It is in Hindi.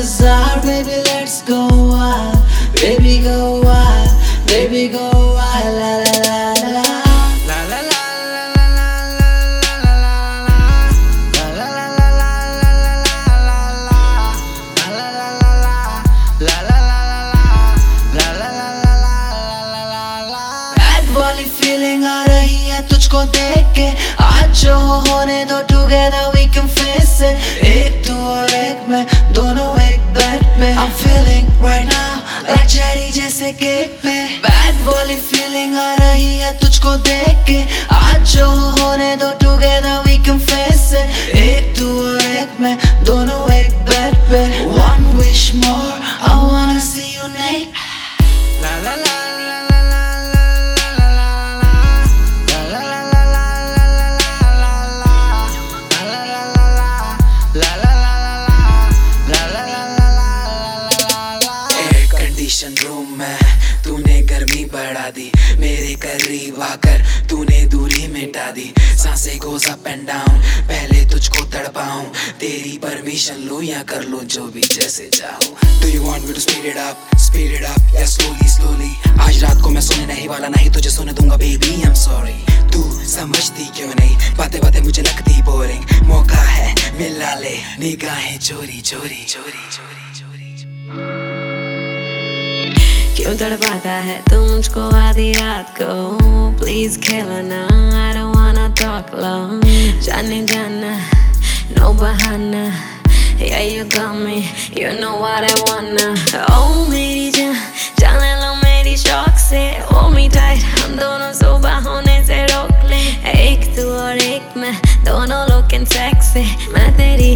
होता इंतजार Baby let's go wild Baby go wild Baby go wild La la la la La la la la la la la la la La la la la la la la la la La la la la la La la la la La la la la la la la Bad वाली feeling आ रही है तुझको देख के आज जो होने दो together we can face it I'm feeling right now cherry जैसे केक पे Bad वाली feeling आ रही है तुझको देख के आज जो होने दो together we can face it एक तू और एक मैं दोनों एक बेड पे One wish more दी। मेरे करीब आकर तूने दूरी मिटा दी। साँसें गोज अप एंड डाउन पहले तुझको तड़पाऊं। तेरी परमिशन लूँ या कर लूँ जो भी जैसे चाहूँ। Do you want me to speed it up, speed it up, yeah slowly, slowly आज रात को मैं सोने नहीं वाला नहीं तुझे सोने दूँगा baby I'm sorry तू समझती क्यों नहीं? बातें बातें मुझे लगती बोरिंग मौका है मिला ले। निगाहें चोरी चोरी चोरी चोरी चोरी चोरी। क्यों तड़पाता है तू मुझको आधी रात को प्लीज़ खेलना I don't wanna talk long जाने जाना no बहाना Yeah you got me you know what I wanna Oh मेरी जान जाने लो मेरी शौक से hold me tight हम दोनों सुबह होने से रोक ले एक तू और एक मैं दोनों looking sexy मैं तेरी